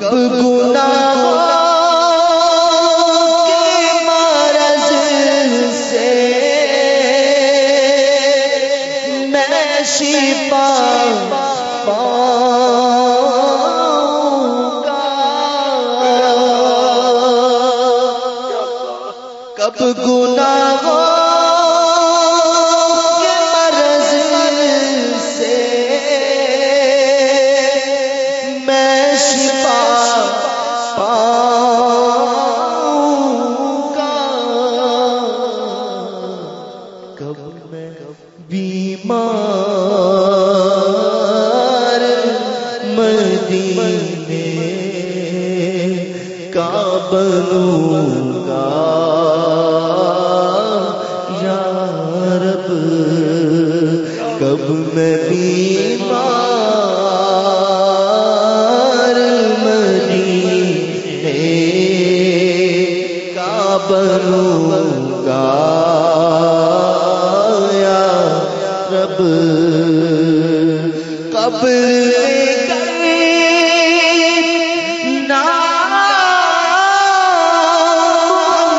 کب گنا مرض سے میں شفا گا۔ کب گنا بیمار مدینے کا بنوں گا۔ یا رب کب میں بیمار مدینے کا بنوں گا۔ رب قبر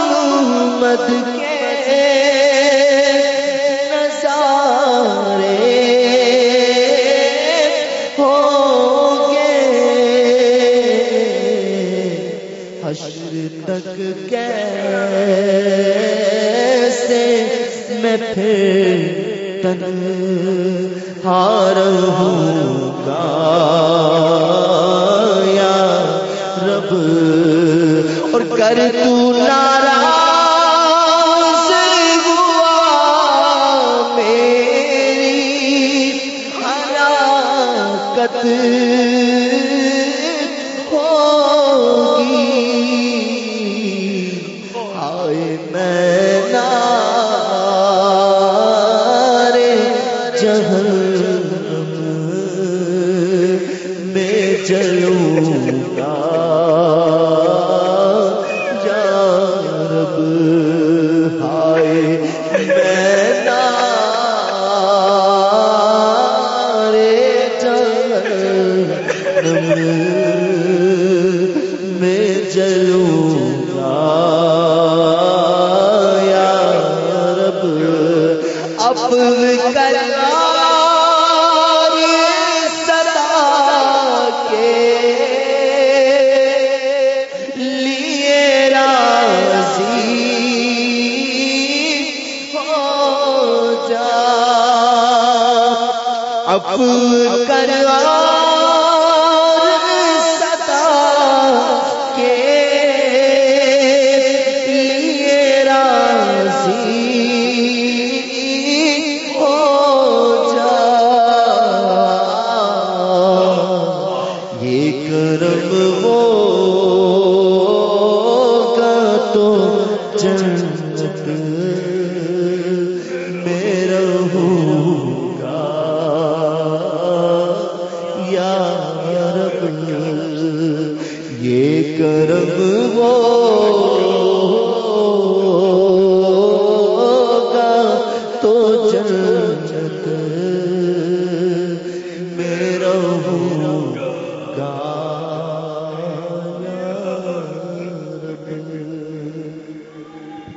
محمد کے گے حشر تک کیسے میں پھر تن ہار گا۔ یا رب اور کر تو ناراض جہنم میں چلو اب کرار